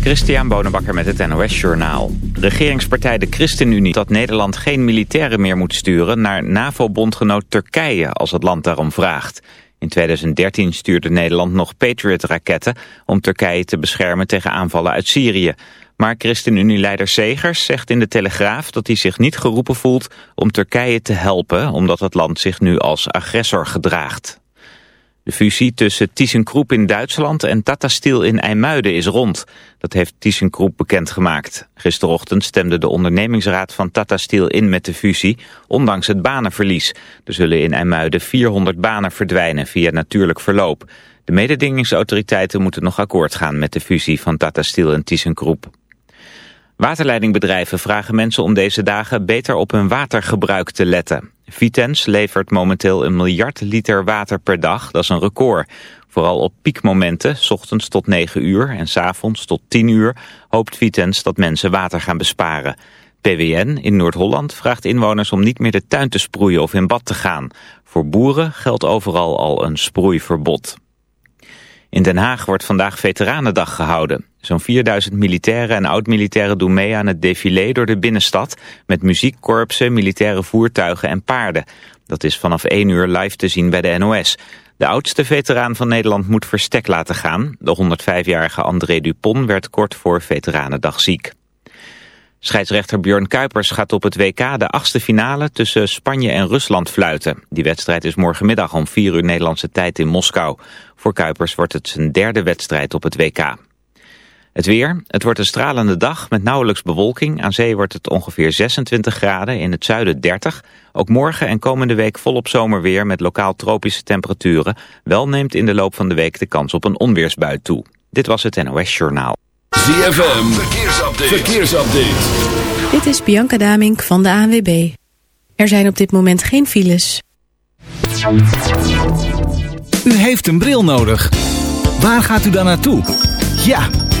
Christian Bonenbakker met het NOS Journaal. Regeringspartij de ChristenUnie dat Nederland geen militairen meer moet sturen... naar NAVO-bondgenoot Turkije als het land daarom vraagt. In 2013 stuurde Nederland nog Patriot-raketten... om Turkije te beschermen tegen aanvallen uit Syrië. Maar ChristenUnie-leider Segers zegt in de Telegraaf dat hij zich niet geroepen voelt... om Turkije te helpen, omdat het land zich nu als agressor gedraagt. De fusie tussen ThyssenKrupp in Duitsland en Tata Steel in IJmuiden is rond. Dat heeft ThyssenKrupp bekendgemaakt. Gisterochtend stemde de ondernemingsraad van Tata Steel in met de fusie, ondanks het banenverlies. Er zullen in IJmuiden 400 banen verdwijnen via natuurlijk verloop. De mededingingsautoriteiten moeten nog akkoord gaan met de fusie van Tata Steel en ThyssenKrupp. Waterleidingbedrijven vragen mensen om deze dagen beter op hun watergebruik te letten. Vitens levert momenteel een miljard liter water per dag, dat is een record. Vooral op piekmomenten, s ochtends tot 9 uur en s avonds tot 10 uur, hoopt Vitens dat mensen water gaan besparen. PWN in Noord-Holland vraagt inwoners om niet meer de tuin te sproeien of in bad te gaan. Voor boeren geldt overal al een sproeiverbod. In Den Haag wordt vandaag Veteranendag gehouden. Zo'n 4000 militairen en oud-militairen doen mee aan het défilé door de binnenstad... met muziekkorpsen, militaire voertuigen en paarden. Dat is vanaf 1 uur live te zien bij de NOS. De oudste veteraan van Nederland moet verstek laten gaan. De 105-jarige André Dupont werd kort voor Veteranendag ziek. Scheidsrechter Björn Kuipers gaat op het WK de achtste finale tussen Spanje en Rusland fluiten. Die wedstrijd is morgenmiddag om 4 uur Nederlandse tijd in Moskou. Voor Kuipers wordt het zijn derde wedstrijd op het WK. Het weer. Het wordt een stralende dag met nauwelijks bewolking. Aan zee wordt het ongeveer 26 graden, in het zuiden 30. Ook morgen en komende week volop zomerweer met lokaal tropische temperaturen. Wel neemt in de loop van de week de kans op een onweersbui toe. Dit was het NOS Journaal. ZFM. Verkeersupdate. Verkeersupdate. Dit is Bianca Damink van de ANWB. Er zijn op dit moment geen files. U heeft een bril nodig. Waar gaat u dan naartoe? Ja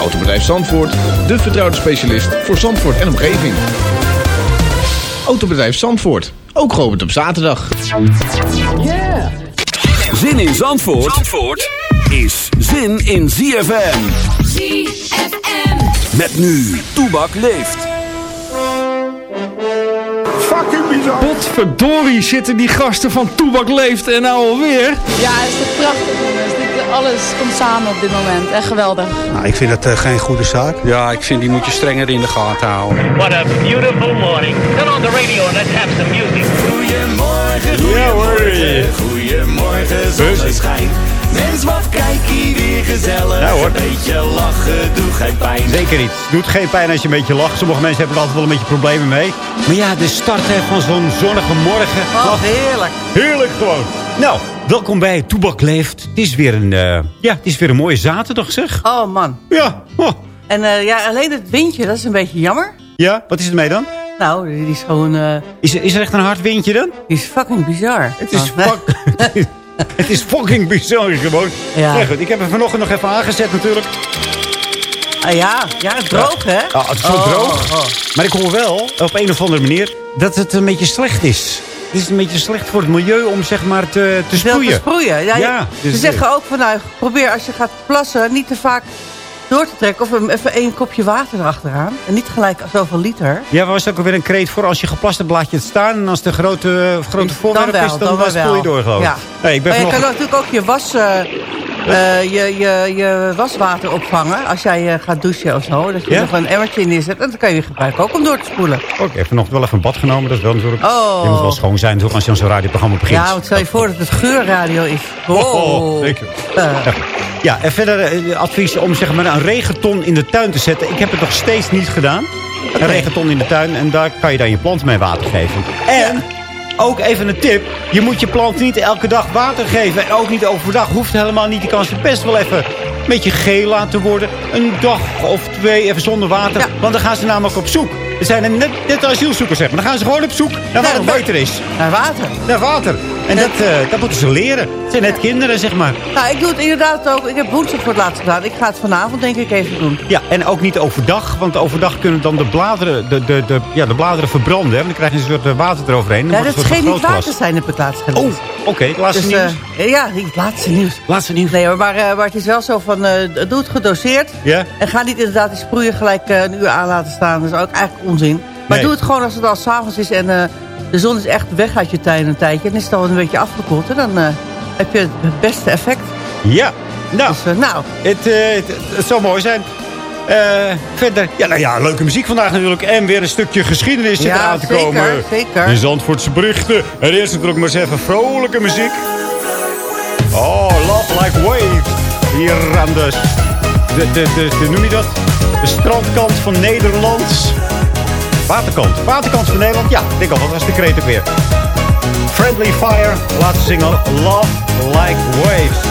Autobedrijf Zandvoort, de vertrouwde specialist voor Zandvoort en omgeving. Autobedrijf Zandvoort, ook geopend op zaterdag. Yeah. Zin in Zandvoort, Zandvoort is zin in ZFM. ZFM. Met nu, Toebak leeft. Fucking bizar. Potverdorie zitten die gasten van Toebak leeft en nou alweer. Ja, het is toch prachtig alles komt samen op dit moment. Echt geweldig. Nou, ik vind dat uh, geen goede zaak. Ja, ik vind die moet je strenger in de gaten houden. What a beautiful morning. Turn on the radio and let's have some music. Goedemorgen, goedemorgen. Goedemorgen, zonneschijn. Mens, wat kijk hier weer gezellig. Ja, hoor. Een beetje lachen doet geen pijn. Zeker niet. Doet geen pijn als je een beetje lacht. Sommige mensen hebben er altijd wel een beetje problemen mee. Maar ja, de start van zo'n zonnige morgen. Oh, heerlijk. Heerlijk gewoon. Nou, welkom bij Toebak Leeft. Het is weer een, uh, ja, het is weer een mooie zaterdag zeg. Oh man. Ja. Oh. En uh, ja, alleen het windje, dat is een beetje jammer. Ja, wat is het mee dan? Nou, die is gewoon... Uh, is, is er echt een hard windje dan? Die is fucking bizar. Het is oh, fuck... Het is fucking bizar gewoon. Ja. ja goed, ik heb hem vanochtend nog even aangezet natuurlijk. Ah, ja, ja, droog hè? Ja, het is zo oh, droog. Oh, maar ik hoor wel, op een of andere manier, dat het een beetje slecht is. Het is een beetje slecht voor het milieu om zeg maar te, te sproeien. Te sproeien. Ja, ja dus ze zeggen ook van nou, probeer als je gaat plassen niet te vaak door te trekken. Of even één kopje water erachteraan. En niet gelijk zoveel liter. Ja, was ook alweer een kreet voor als je geplast hebt, laat je het staan. En als de grote, uh, grote voorwerp is, dan, dan spoel je door geloof ik. Ja. Nee, ik ben Maar je vanochtend- kan natuurlijk ook je, was, eh, eh, je, je, je waswater opvangen. Als jij eh, gaat douchen of zo. Dat je Ja? nog een emmertje in neerzet. En dan kan je gebruiken ook om door te spoelen. Ook, ik heb vanochtend wel even een bad genomen. Dat is wel natuurlijk... Oh. Je moet wel schoon zijn natuurlijk als je aan zo'n radioprogramma begint. Ja, want stel je voor dat het geurradio is. Wow. Oh, zeker. Ja, en verder eh, advies om zeg maar, een regenton in de tuin te zetten. Ik heb het nog steeds niet gedaan. Een regenton in de tuin en daar kan je dan je plant mee water geven. En ook even een tip. Je moet je plant niet elke dag water geven. En ook niet overdag. Hoeft helemaal niet. Die kan ze best wel even een beetje geel laten worden. Een dag of twee even zonder water. Want dan gaan ze namelijk op zoek. Er zijn er net, net asielzoekers, zeg maar. Dan gaan ze gewoon op zoek naar waar het beter is. Naar water. Naar water. En dat, eh, dat moeten ze leren. Het zijn net kinderen, zeg maar. Nou, ik doe het inderdaad ook. Ik heb woensdag voor het laatst gedaan. Ik ga het vanavond denk ik even doen. Ja, en ook niet overdag. Want overdag kunnen dan de bladeren, de, de, de, ja, de bladeren verbranden. Hè? Want dan krijg je een soort eh, water eroverheen. Dan Ja, dat het een scheen soort niet van waar te grootglas. zijn, ik laatst gelezen. Oh, oké. het laatste Dus, nieuws. eh, ja, het laatste nieuws. Laatste nieuws. Nee hoor, maar, eh, maar het is wel zo van, eh, doe het gedoseerd. Ja? En ga niet inderdaad die sproeier gelijk een uur aan laten staan. Dat is ook eigenlijk onzin. Maar Nee. doe het gewoon als het al s'avonds is en de zon is echt weg uit je tuin een tijdje. En is het al een beetje afgekoeld. En dan heb je het beste effect. Ja, nou, Dus, nou. Het, het, het zou mooi zijn. Eh, verder, ja, nou ja, leuke muziek vandaag natuurlijk. En weer een stukje geschiedenis zit Ja, eraan te zeker, komen. zeker. De Zandvoortse berichten. En eerst natuurlijk maar eens even vrolijke muziek. Oh, Love Like Waves. Hier aan de, de, de, de, de noem je dat? De strandkant van Nederland. Waterkant. Waterkant van Nederland. Ja, denk al, dat was de kreet ook weer. Friendly Fire, laatste single. Love Like Waves.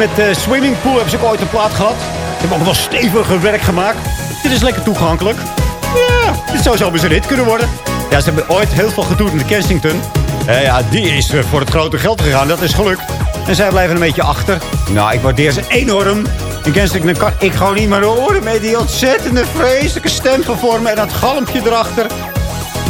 Met eh swimmingpool hebben ze ook ooit een plaat gehad. Ze hebben ook wel steviger werk gemaakt. Dit is lekker toegankelijk. Ja, dit zou zo eens een kunnen worden. Ja, ze hebben ooit heel veel in de Kensington. Eh, ja, die is eh, voor het grote geld gegaan. Dat is gelukt. En zij blijven een beetje achter. Nou, ik waardeer ze enorm. In Kensington kan ik gewoon niet meer horen met die ontzettende vreselijke stem me en dat galmpje erachter.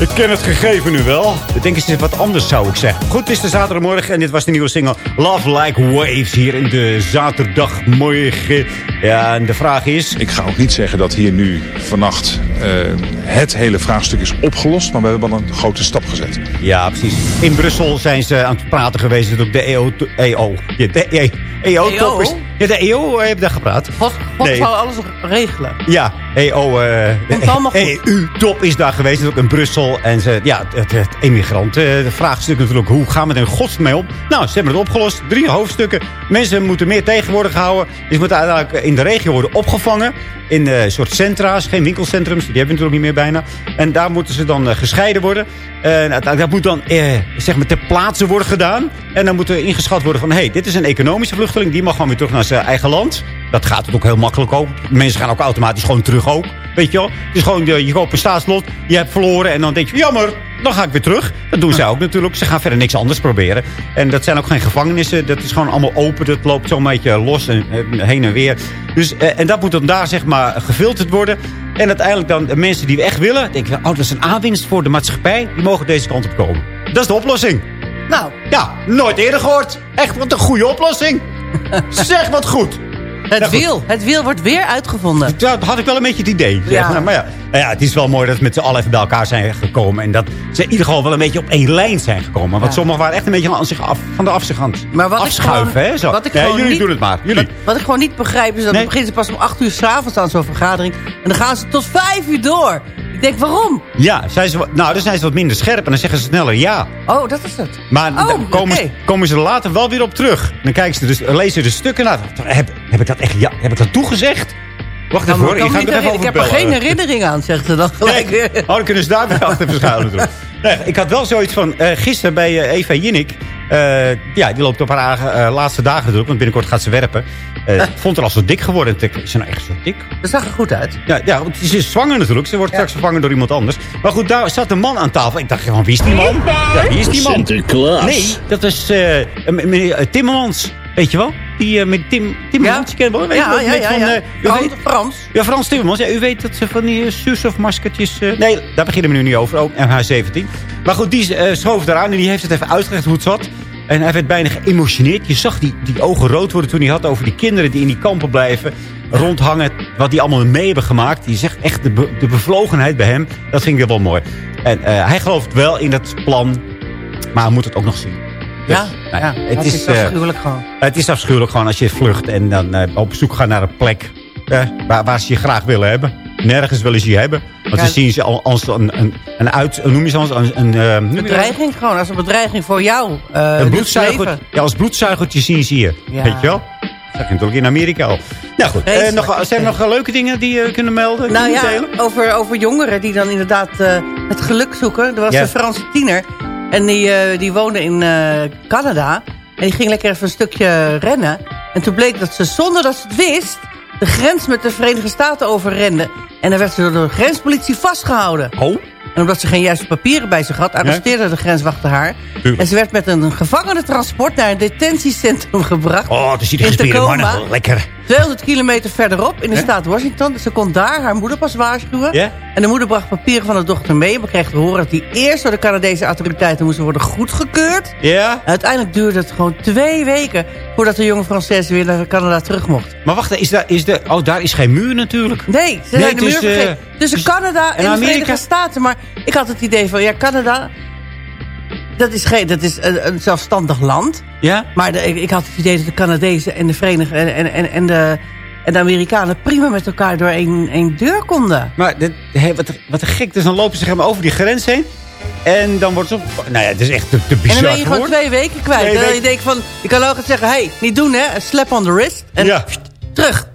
Ik ken het gegeven nu wel. Ik denk eens wat anders, zou ik zeggen. Goed, het is de zaterdagmorgen en dit was de nieuwe single Love Like Waves hier in de zaterdagmorgen. Ja, en de vraag is... Ik ga ook niet zeggen dat hier nu vannacht eh, het hele vraagstuk is opgelost. Maar we hebben wel een grote stap gezet. Ja, precies. In Brussel zijn ze aan het praten geweest. Dat ook de EO... EO. Ja, de EO. EO-top is... Ja, de EO heeft daar gepraat. Wat, Nee. zou alles regelen? Ja, EO, eh goed. EU-top is daar geweest, ook in Brussel. En ze, ja, het, het immigranten, de vraagstuk natuurlijk, hoe gaan we er in godsnaam mee om? Nou, ze hebben het opgelost, drie hoofdstukken. Mensen moeten meer tegen worden gehouden. Dus ze moeten uiteindelijk in de regio worden opgevangen. In eh, een soort centra's, geen winkelcentrums, die hebben we natuurlijk niet meer bijna. En daar moeten ze dan eh, gescheiden worden. En dat moet dan eh, zeg maar ter plaatse worden gedaan. En dan moet er ingeschat worden van... hé, hey, dit is een economische vluchteling, die mag gewoon weer terug naar zijn eigen land. Dat gaat het ook heel makkelijk ook. Mensen gaan ook automatisch gewoon terug ook. Weet je wel? Het is gewoon, je, je koopt een staatslot, je hebt verloren... en dan denk je, jammer, dan ga ik weer terug. Dat doen zij ook natuurlijk. Ze gaan verder niks anders proberen. En dat zijn ook geen gevangenissen. Dat is gewoon allemaal open. Dat loopt zo'n beetje los en eh, heen en weer. Dus, eh, en dat moet dan daar zeg maar gefilterd worden. En uiteindelijk dan de mensen die we echt willen... denken oh, dat is een aanwinst voor de maatschappij. Die mogen deze kant op komen. Dat is de oplossing. Nou. Ja, nooit eerder gehoord. Echt, wat een goede oplossing. zeg, wat goed. Het Nou, wiel. Het wiel wordt weer uitgevonden. Ja, dat had ik wel een beetje het idee. zeg. Ja. Nou, maar ja, nou ja, het is wel mooi dat ze met z'n allen even bij elkaar zijn gekomen. En dat ze in ieder geval wel een beetje op één lijn zijn gekomen. Want Ja. sommigen waren echt een beetje aan zich af, van de het Maar wat ik afschuiven. gewoon- hè, zo. wat ik jullie niet- doen het maar. Jullie. Wat, wat ik gewoon niet begrijp is dat Nee. beginnen ze pas om 8 uur s'avonds aan zo'n vergadering. En dan gaan ze tot 5 uur door. Ik denk, waarom? Ja, zijn ze, nou, dan zijn ze wat minder scherp en dan zeggen ze sneller ja. Oh, dat is het. Maar Oh, dan komen, ze, komen ze er later wel weer op terug. Dan kijken ze dus, lezen ze de stukken naar. Heb, heb ik dat echt ja, heb ik dat toegezegd? Wacht even Kan me- hoor, ik ga er even over Ik heb er geen herinnering aan, zegt ze dan gelijk weer. Oh, dan kunnen ze daar weer achter verschuilen. Nee, ik had wel zoiets van, eh, gisteren bij eh, Eva Jinnik. Eh, ja, die loopt op haar eh, laatste dagen natuurlijk, want binnenkort gaat ze werpen. Eh, vond haar al zo dik geworden. Ik Is ze nou echt zo dik? Dat zag er goed uit. Ja, ja want ze is zwanger natuurlijk. Ze wordt straks vervangen door iemand anders. Maar goed, daar zat een man aan tafel. Ik dacht, van, wie is die man? Ja, wie is die man? Sinterklaas. Nee, dat is eh, meneer Timmermans. Weet je wel? Die eh, met Tim, Timmermans, je kent wel. Weet Ja, wel, ja, ja, van, ja. eh, u Frans, weet- Frans. ja, Frans Timmermans. Ja, u weet dat ze van die uh, zuurstofmaskertjes... eh, nee, daar beginnen we nu niet over. Ook MH17. Maar goed, die eh, schoof eraan en die heeft het even uitgelegd hoe het zat. En hij werd bijna geëmotioneerd. Je zag die, die ogen rood worden toen hij had over die kinderen die in die kampen blijven. Rondhangen, wat die allemaal mee hebben gemaakt. Die zegt echt de, be- de bevlogenheid bij hem. Dat vind ik wel mooi. En eh, hij gelooft wel in dat plan. Maar hij moet het ook nog zien. Ja, nou, ja, het, is, eh, afschuwelijk gewoon. het is afschuwelijk gewoon als je vlucht en dan eh, op zoek gaat naar een plek waar, waar ze je graag willen hebben. Nergens willen ze je hebben. Want ze zien ze al als een, een, een uit, noem je ze als een, een, eh? Bedreiging gewoon, als een bedreiging voor jou. eh, een bloedzuiger. leven. Ja, als bloedzuigertje zien ze je. Ja. Weet je wel? Dat je natuurlijk in Amerika al. Nou goed, eh, nog, zijn er nog leuke dingen die je kunnen melden? Nou ja, over, over jongeren die dan inderdaad het geluk zoeken. Er was Ja. een Franse tiener en die, eh, die woonde in eh, Canada. En die ging lekker even een stukje rennen. En toen bleek dat ze, zonder dat ze het wist... de grens met de Verenigde Staten overrende. En dan werd ze door de grenspolitie vastgehouden. Oh? En omdat ze geen juiste papieren bij zich had... arresteerde de grenswachter haar. Tuurlijk. En ze werd met een gevangenentransport... naar een detentiecentrum gebracht. Oh, dus die gespierde mannen. Lekker. 200 kilometer verderop in de staat Washington. Ze kon daar haar moeder pas waarschuwen. Ja? En de moeder bracht papieren van de dochter mee. Maar kreeg te horen dat die eerst door de Canadese autoriteiten moesten worden goedgekeurd. Ja? En uiteindelijk duurde het gewoon twee weken voordat de jonge Française weer naar Canada terug mocht. Maar wacht, is daar, is de, oh, daar is geen muur natuurlijk. Nee, ze Nee, zijn de muur dus, eh, vergeten. Tussen Canada en, en de? Verenigde Staten. Maar ik had het idee van, ja, Canada... Dat is, geen, dat is een, een zelfstandig land. Ja? Maar de- ik, ik had het idee dat de Canadezen en de Verenigde en, en, en, de, en de Amerikanen prima met elkaar door één, één deur konden. Maar dit, wat, wat een gek. Dus dan lopen ze zeg maar, over die grens heen. En dan wordt het... op- Nou ja, het is echt te, te bizar en dan ben je gewoon twee weken kwijt. Twee En dan weken. je denkt van, je kan ook zeggen, hey, niet doen hè, slap on the wrist. En Ja. pst, terug.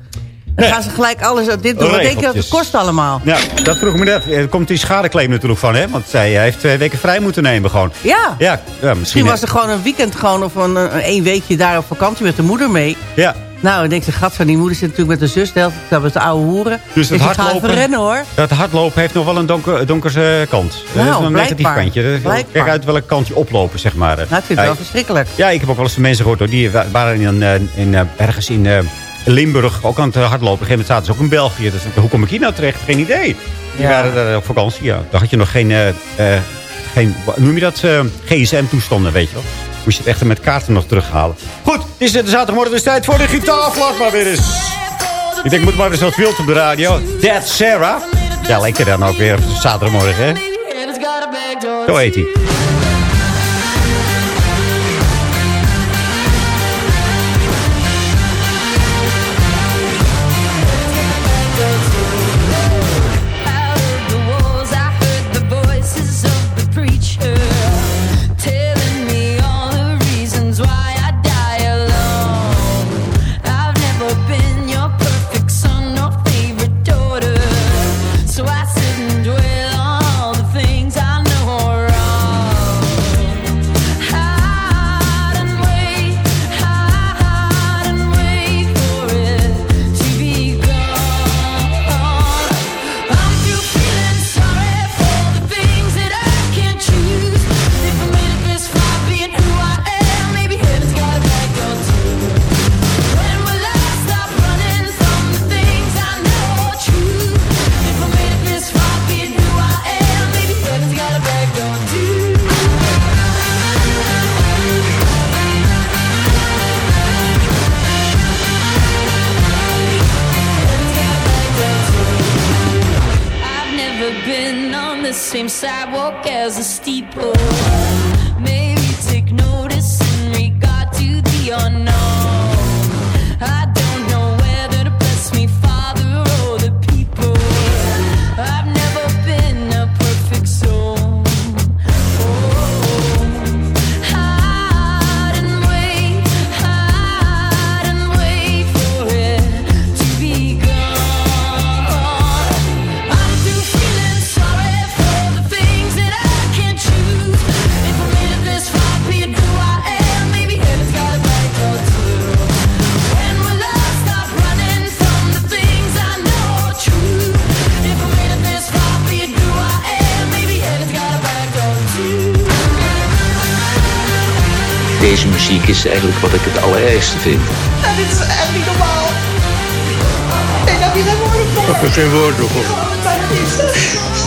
Dan gaan ze gelijk alles dit doen. Wat denk je dat het kost allemaal? Ja, dat vroeg ik me net. Er komt die schadeclaim natuurlijk van, hè? Want zij heeft twee weken vrij moeten nemen gewoon. Ja. Ja, ja misschien... Misschien was er gewoon een weekend gewoon of een, een één weekje daar op vakantie met de moeder mee. Ja. Nou, ik denk, de gat van die moeder zit natuurlijk met de zus. De tijd met de oude hoeren. Dus ga even hardlopen, rennen hoor. dat hardlopen heeft nog wel een donker, donkerse kant. dat is Nou, een negatief blijkbaar. kantje. Kijk uit welk kant je oplopen, zeg maar. Nou, ik vind het wel verschrikkelijk. Ja, ik heb ook wel eens van mensen gehoord, hoor, die wa- waren in, eh, in, eh, ergens in eh, Limburg ook aan het hardlopen. Op een gegeven moment zaten ze ook in België. Dus, hoe kom ik hier nou terecht? Geen idee. Die Ja. waren daar op vakantie, ja. Dan had je nog geen, eh, eh, geen noem je dat, eh, gsm-toestanden, weet je wel. Moest je het echt met kaarten nog terughalen. Goed, het is de zaterdagmorgen, dus tijd voor de gitaarvlag maar weer eens. Ik denk, ik moet maar weer eens wat wild op de radio. Dead Sarah. Ja, lekker dan ook weer zaterdagmorgen, hè? Zo heet hij. Muziek is eigenlijk wat ik het allerergste vind. Dit is echt niet normaal. Ik heb hier geen woorden voor. Ik heb geen woorden voor.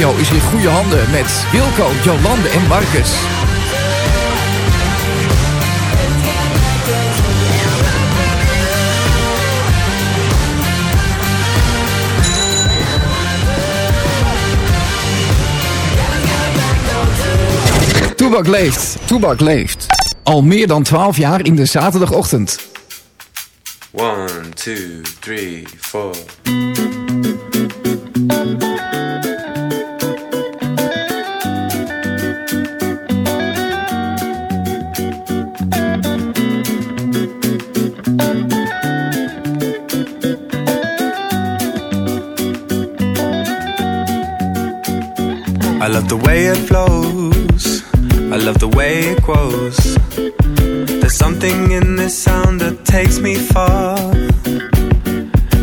radio is in goede handen met Wilco, Jolande en Marcus. Toebak leeft, Toebak leeft. Al meer dan 12 jaar in de zaterdagochtend. 1, 2, 3, 4.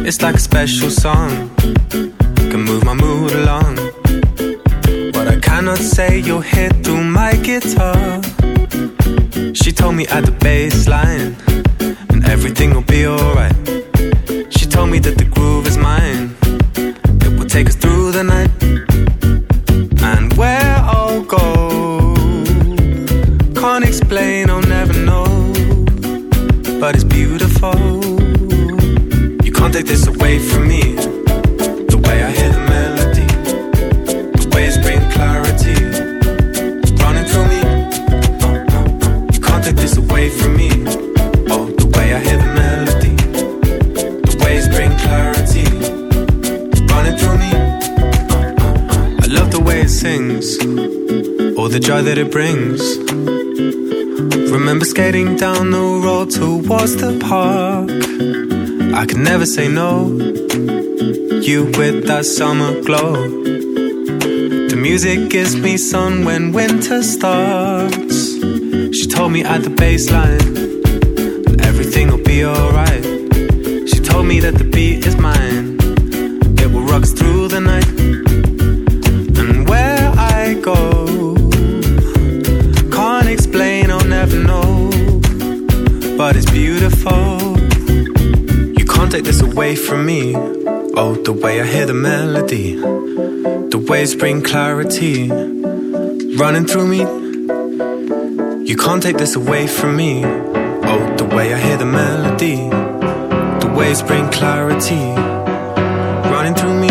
It's like a special song. Can move my mood along. What I cannot say, you'll hear through my guitar. She told me at the bass line, and everything will be alright. Park. I could never say no. You with that summer glow. The music gives me sun when winter starts. She told me at the baseline that everything will be alright. She told me that the beat is mine. From me. Oh, the way I hear the melody, the waves bring clarity, running through me. You can't take this away from me. Oh, the way I hear the melody, the waves bring clarity, running through me.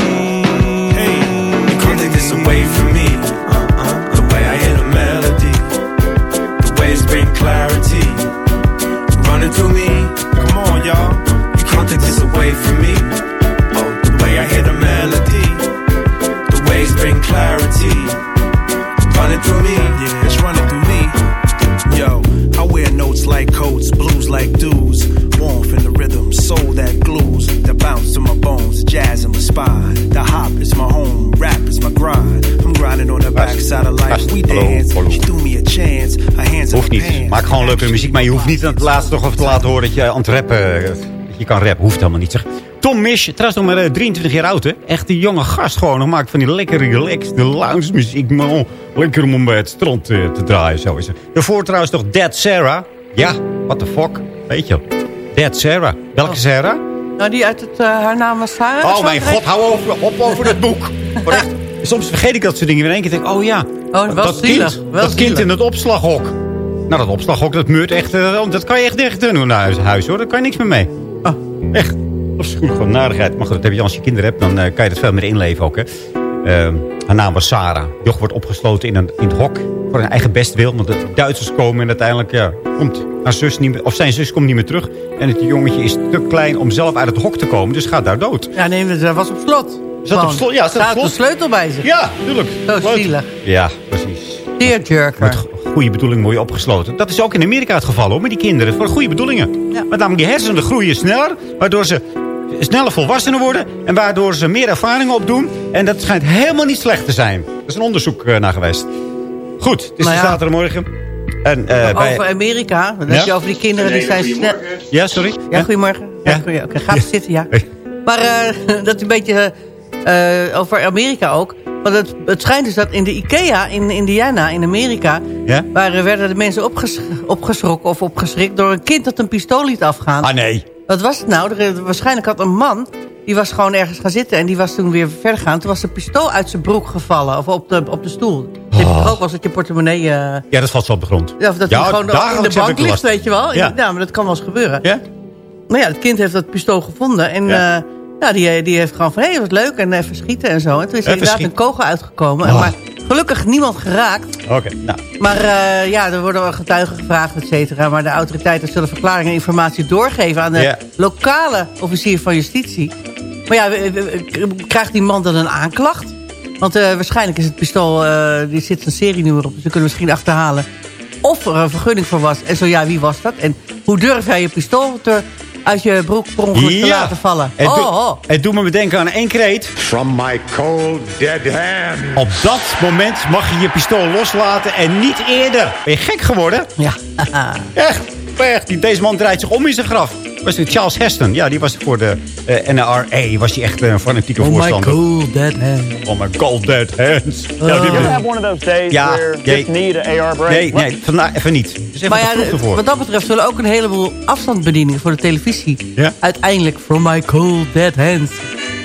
Hey, you can't take this away from me. Uh-uh. The way I hear the melody, the waves bring clarity, running through me. Can't take this away from me. Oh, the way I hear the melody, the waves bring clarity, running through me. Yeah, it's running through me. Yo, I wear notes like coats, blues like dudes. Warmth in the rhythm, soul that glues, that bounce to my bones, jazz in my spine. The hop is my home, rap is my grind. I'm grinding on the backside of life. We dance. She threw me a chance. Her hands Hoeft niet. Maak gewoon leuke muziek. Maar je hoeft niet aan het laatste nog te laten horen dat je aan het rappen... kan rappen. Hoeft helemaal niet. Zeg. Tom Misch, trouwens nog maar eh, 23 jaar oud, hè. Echt een jonge gast gewoon. Nog maakt van die lekkere relaxed lounge muziek. Man, lekker om bij het strand eh, te draaien, zo is het. Daarvoor trouwens nog Dead Sarah. Ja, what the fuck. Weet je Dead Sarah. Welke Sarah? Nou, die uit het, eh, haar naam was Sarah. Oh mijn god, hou over, op over dat boek. Echt, soms vergeet ik dat soort dingen. In één keer denk ik, oh ja, Oh, dat, zielig, kind, wel dat kind in het opslaghok. Nou, dat opslaghok, dat meurt echt... eh, dat kan je echt dicht doen naar huis, huis, hoor. Daar kan je niks meer mee. Echt. Goed, gewoon narigheid. Maar goed, dat heb je als je kinderen hebt, dan eh, kan je dat veel meer inleven ook, hè. Ehm, haar naam was Sarah. Joch wordt opgesloten in, een, in het hok voor zijn eigen bestwil. Want de Duitsers komen en uiteindelijk ja, komt haar zus niet meer, of zijn zus komt niet meer terug. En het jongetje is te klein om zelf uit het hok te komen, dus gaat daar dood. Ja, nee, dat was op slot. Zat op slot? Ja, zat op slot. een sleutel bij zich. Ja, tuurlijk. Zo zielig. Ja, precies. Tearjerker. Goede bedoeling word je opgesloten. Dat is ook in Amerika het geval hoor, met die kinderen. Voor goede bedoelingen. Ja. Maar namelijk die hersenen groeien sneller. Waardoor ze sneller volwassenen worden. En waardoor ze meer ervaringen opdoen. En dat schijnt helemaal niet slecht te zijn. Er is een onderzoek eh, naar geweest. Goed, het is Nou ja. zaterdagmorgen. En, eh, Over bij... Amerika. Dan Ja? je over die kinderen die zijn snel... Ja, sorry? Ja, goedemorgen. Ja, Oké, ga zitten, ja. Maar eh, dat is een beetje eh, over Amerika ook. Want het, het schijnt dus dat in de IKEA in Indiana, in Amerika... Ja? Waar eh, werden de mensen opges opgeschrokken of opgeschrikt... door een kind dat een pistool liet afgaan. Ah, nee. Wat was het nou? Er, waarschijnlijk had een man... die was gewoon ergens gaan zitten... en die was toen weer verder gegaan. Toen was een pistool uit zijn broek gevallen. Of op de, op de stoel. Je toch ook eens dat je portemonnee... eh, Ja, dat valt zo op de grond. ja, of dat Ja, hij gewoon in de bank ligt, weet je wel. Ja. Ja. maar dat kan wel eens gebeuren. Ja? Nou ja, het kind heeft dat pistool gevonden. En Ja. ja. Ja, die, die heeft gewoon van, hé, wat leuk. En even schieten en zo. En toen is er inderdaad schieten. een kogel uitgekomen. Oh. Maar gelukkig niemand geraakt. Oké, nou. Maar eh, ja, er worden wel getuigen gevraagd, et cetera. Maar de autoriteiten zullen verklaringen en informatie doorgeven... aan de lokale officier van justitie. Maar ja, krijgt die man dan een aanklacht? Want eh, waarschijnlijk is het pistool, eh die zit een serienummer op. Dus we kunnen misschien achterhalen of er een vergunning voor was. En zo ja, wie was dat? En hoe durf jij je pistool te, uit je broek per ongeluk te laten vallen? Het, oh, doet- oh. het doet me bedenken aan één kreet. From my cold dead hand. Op dat moment mag je je pistool loslaten en niet eerder. Ben je gek geworden? Ja. Echt, echt. Die- Deze man draait zich om in zijn graf. Was het Charles Heston? Ja, die was voor de eh, NRA. Was hij echt een fanatieke Oh my voorstander. cool dead hand. Oh my cold dead hands. Ja, die You ever hebben- have one of those days Ja, where just nee. need an AR break? Nee, nee, vandaag even niet. Dus even Maar ja, wat dat betreft zullen ook een heleboel afstandsbedieningen voor de televisie... Ja? uiteindelijk, from my cold dead hands...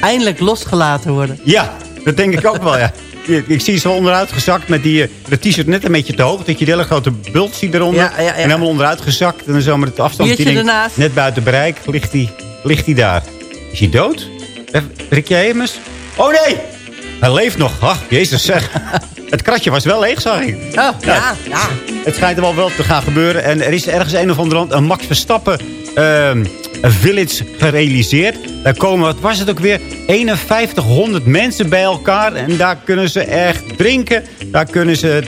eindelijk losgelaten worden. Ja, dat denk ik ook wel, ja. Ik, ik zie ze wel onderuit gezakt met die, eh, de t-shirt net een beetje te hoog. Dat je die hele grote bult ziet eronder. Ja, ja, ja. En helemaal onderuit gezakt. En dan zo met het afstandsbediening ernaast. net buiten bereik ligt hij ligt die daar. Is hij dood? Even- Rick Jemers? Oh nee! Hij leeft nog. Ach, jezus zeg. het kratje was wel leeg, zag ik. Oh, ja, ja. Het schijnt er wel wel te gaan gebeuren. En er is ergens een of ander land een Max Verstappen ehm, village gerealiseerd. Daar komen, wat was het ook weer, 5100 mensen bij elkaar. En daar kunnen ze echt drinken. Daar kunnen ze,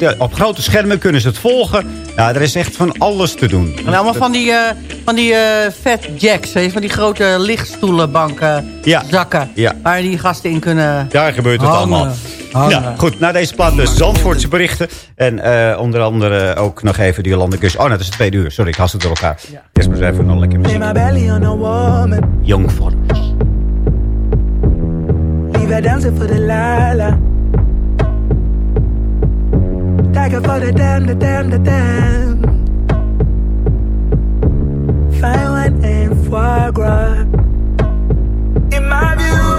eh, op grote schermen kunnen ze het volgen. Ja, er is echt van alles te doen. En allemaal van die, eh, van die eh, fat jacks, hè, van die grote lichtstoelenbanken, Ja. zakken. Ja. Waar die gasten in kunnen Daar gebeurt het hangen. allemaal. Hangen. Ja, goed, na deze plaat de Zandvoortse berichten. En eh, onder andere ook nog even die landenkus. Oh, nee, dat is het tweede uur. Sorry, ik haast het door elkaar. Eerst maar eens even nog lekker muziek. Lay my belly on a woman. Jong voor. Leave her dancing for the lala. Tiger for the damn, the damn, the damn. Fine wine and foie gras. In my view,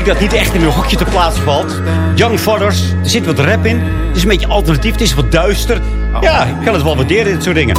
Muziek dat niet echt in een hokje te plaatsen valt. Young Fathers, er zit wat rap in. Het is een beetje alternatief, het is wat duister. Ja, ik kan het wel waarderen, dit soort dingen.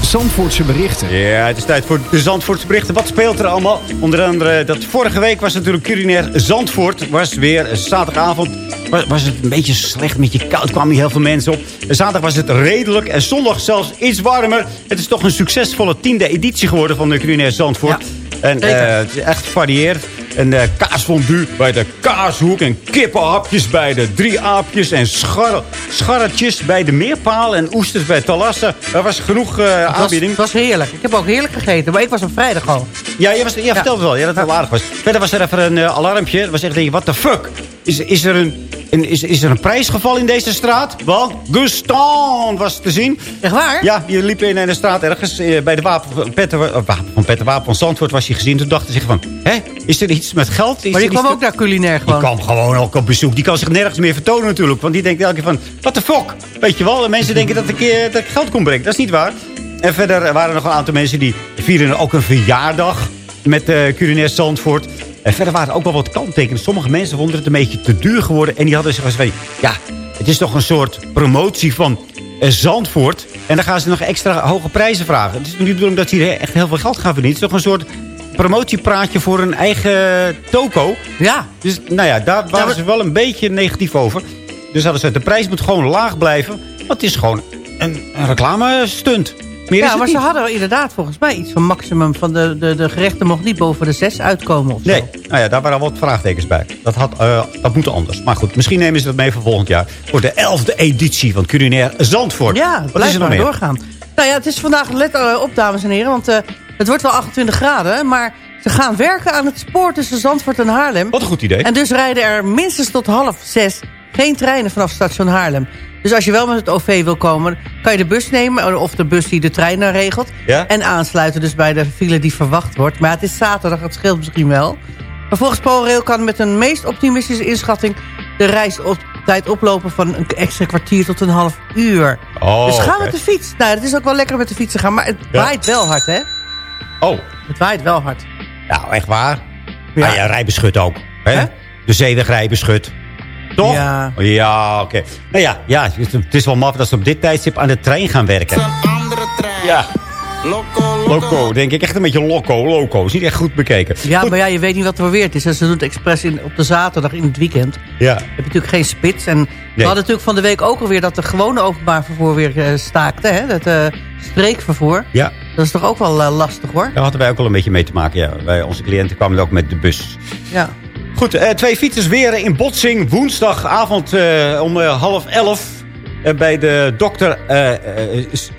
Zandvoortse berichten. Ja, het is tijd voor de Zandvoortse berichten. Wat speelt er allemaal? Onder andere, dat vorige week was natuurlijk culinair Zandvoort. Was weer zaterdagavond. Was, was het een beetje slecht, een beetje koud. kwamen niet heel veel mensen op. Zaterdag was het redelijk. En zondag zelfs iets warmer. Het is toch een succesvolle tiende editie geworden van de culinair Zandvoort. en eh, het is echt gevarieerd. En uh, kaasfondue bij de kaashoek. En kippenhapjes bij de drie aapjes. En schar scharretjes bij de meerpaal. En oesters bij Talassa. Er was genoeg eh, Het was, aanbieding. het was heerlijk. Ik heb ook heerlijk gegeten. Maar ik was op vrijdag al. Ja, je, was, je vertelde wel. Ja, dat het wel aardig was. Verder was er even een eh, alarmpje. Het was echt, denk je, what the fuck? Is, is, er een, een, is, is er een prijsgeval in deze straat? Want Gustan was te zien. Echt waar? Ja, je liep in een straat ergens eh, bij de wapen van Petter, eh, wapen van Wapen van Zandvoort was je gezien. Toen dachten ze van, hè, is er iets met geld? Is Maar die kwam ook naar culinair Die gewoon. kwam gewoon ook op bezoek. Die kan zich nergens meer vertonen natuurlijk. Want die denkt elke keer van, what the fuck? Weet je wel, en mensen denken dat ik, eh, dat ik geld kom brengen. Dat is niet waar. En verder waren er nog een aantal mensen die vieren ook een verjaardag met eh culinair Zandvoort. En verder waren er ook wel wat kanttekens. Sommige mensen vonden het een beetje te duur geworden. En die hadden zich van, ja, het is toch een soort promotie van eh, Zandvoort. En dan gaan ze nog extra hoge prijzen vragen. Het is niet de bedoeling dat ze hier echt heel veel geld gaan verdienen. Het is toch een soort promotiepraatje voor een eigen toko. Ja. Dus nou ja, daar waren ze wel een beetje negatief over. Dus hadden ze, de prijs moet gewoon laag blijven. Want het is gewoon een, een reclame stunt. Meer ja, maar niet. ze hadden inderdaad volgens mij iets van maximum van de, de, de gerechten mocht niet boven de zes uitkomen of zo. Nee, nou ja, daar waren wat vraagtekens bij. Dat, had, eh, dat moet anders. Maar goed, misschien nemen ze dat mee voor volgend jaar. Voor de elfde editie van Culinair Zandvoort. Ja, Wat is er nog maar meer? doorgaan. Nou ja, het is vandaag, let eh, op dames en heren, want eh, het wordt wel 28 graden. Maar ze gaan werken aan het spoor tussen Zandvoort en Haarlem. Wat een goed idee. En dus rijden er minstens tot half zes geen treinen vanaf station Haarlem. Dus als je wel met het OV wil komen, kan je de bus nemen... of de bus die de treinen regelt. Ja? En aansluiten dus bij de file die verwacht wordt. Maar het is zaterdag, het scheelt misschien wel. Maar volgens ProRail kan met een meest optimistische inschatting... de reistijd oplopen van een extra kwartier tot een half uur. Oh, dus ga oké. met de fiets. Nou, het is ook wel lekker met de fiets te gaan. Maar het Ja. waait wel hard, hè? Oh, Het waait wel hard. nou echt waar? Ja. Ja rijbeschut ook. Hè? De zeeweg rijbeschut. Toch? Ja. Ja, oké. Nou ja, ja, het het is wel maf dat ze op dit tijdstip aan de trein gaan werken. Ja. Loco, denk ik. Echt een beetje loco, loco. Is niet echt goed bekeken. Ja, maar ja, je weet niet wat er weer het is. En ze doen het expres in, op de zaterdag in het weekend. Ja. heb je natuurlijk geen spits. En we hadden natuurlijk van de week ook alweer dat de gewone openbaar vervoer weer eh, staakte. Hè? Dat eh streekvervoer. Ja. Dat is toch ook wel eh, lastig hoor. Daar hadden wij ook wel een beetje mee te maken. Ja. Wij, onze cliënten kwamen ook met de bus. Ja. Goed, eh, twee fietsers weer in botsing. Woensdagavond eh, om eh, half elf. bij de dokter is-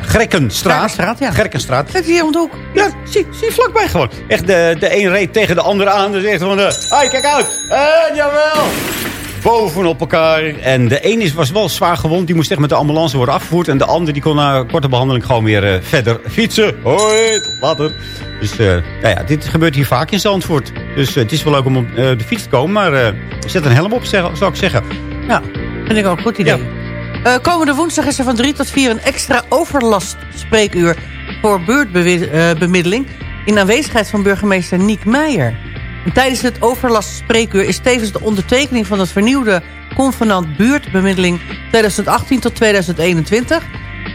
Grekkenstraat. Grekkenstraat, ja. Grekkenstraat. Kijk hier om hoek. Ja, zie, zie vlakbij gewoon. Echt, de, de een reed tegen de ander aan. Dus echt van, de, hey, kijk uit. En jawel. Bovenop elkaar. En de een is, was wel zwaar gewond. Die moest echt met de ambulance worden afgevoerd. En de ander die kon na korte behandeling gewoon weer eh, verder fietsen. Hoi, tot later. Dus nou ja, dit gebeurt hier vaak in Zandvoort. Dus eh, het is wel leuk om op de fiets te komen. Maar zet een helm op, zeg, zou ik zeggen. Ja, vind ik ook een goed idee. Komende woensdag is er van 3 tot 4 een extra overlastspreekuur voor buurtbemiddeling in aanwezigheid van burgemeester Niek Meijer. En tijdens het overlastspreekuur is tevens de ondertekening van het vernieuwde convenant buurtbemiddeling 2018 tot 2021.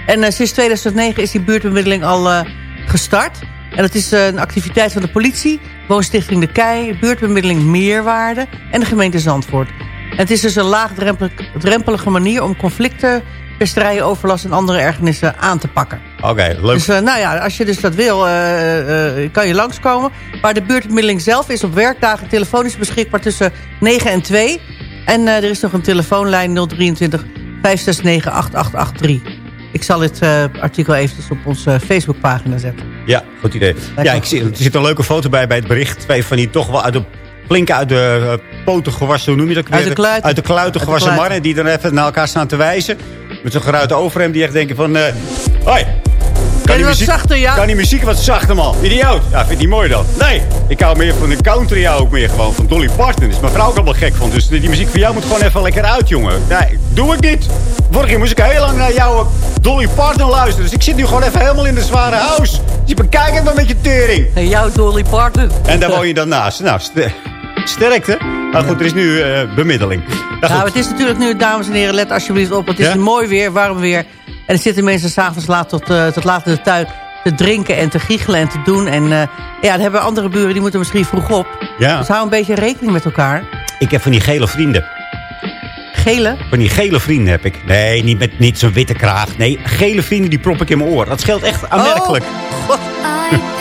En eh, sinds 2009 is die buurtbemiddeling al eh, gestart. En dat is eh, een activiteit van de politie, Woonstichting De Kei, buurtbemiddeling Meerwaarde en de gemeente Zandvoort. Het is dus een laagdrempelige manier om conflicten, pesterijen, overlast en andere ergernissen aan te pakken. Oké, leuk. Dus eh, nou ja, als je dus dat wil, eh, eh, kan je langskomen. Maar de buurtbemiddeling zelf is op werkdagen telefonisch beschikbaar tussen 9 en 2. En er is nog een telefoonlijn 023 569 8883. Ik zal dit artikel eventjes op onze Facebookpagina zetten. Ja, goed idee. Ja, ik zie, er zit een leuke foto bij bij het bericht. Twee van die toch wel uit de flinke uit de uh, poten gewassen, hoe noem je dat? Uit de kluiten. Uit de kluiten gewassen mannen die dan even naar elkaar staan te wijzen. Met zo'n geruite overhemd die echt denken van... eh hoi, Kan je wat zachter, ja? Kan die muziek wat zachter, man? Idioot. Ja, vind je niet mooi dan? Nee, ik hou meer van de country, jou ook meer gewoon. Van Dolly Parton. Is mijn vrouw ook allemaal gek van. Dus die muziek van jou moet gewoon even lekker uit, jongen. Nee, doe ik niet. Vorige keer moest ik heel lang naar jouw Dolly Parton luisteren. Dus ik zit nu gewoon even helemaal in de zware house. Dus je bekijk het maar met je tering. En jouw Dolly Parton. En daar woon je dan naast. Nou, sterkte. Maar goed, er is nu eh, bemiddeling. Nou, Nou, het is natuurlijk nu, dames en heren, let alsjeblieft op. Het is Ja? mooi weer, warm weer. En er zitten mensen s'avonds laat tot, eh, tot laat in de tuin te drinken en te giechelen en te doen. En eh, ja, dan hebben andere buren, die moeten misschien vroeg op. Ja. Dus hou een beetje rekening met elkaar. Ik heb van die gele vrienden. Gele? Van die gele vrienden heb ik. Nee, niet met niet zo'n witte kraag. Nee, gele vrienden die prop ik in mijn oor. Dat scheelt echt aanmerkelijk. Oh.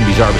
absurd. Ik vind het een bizar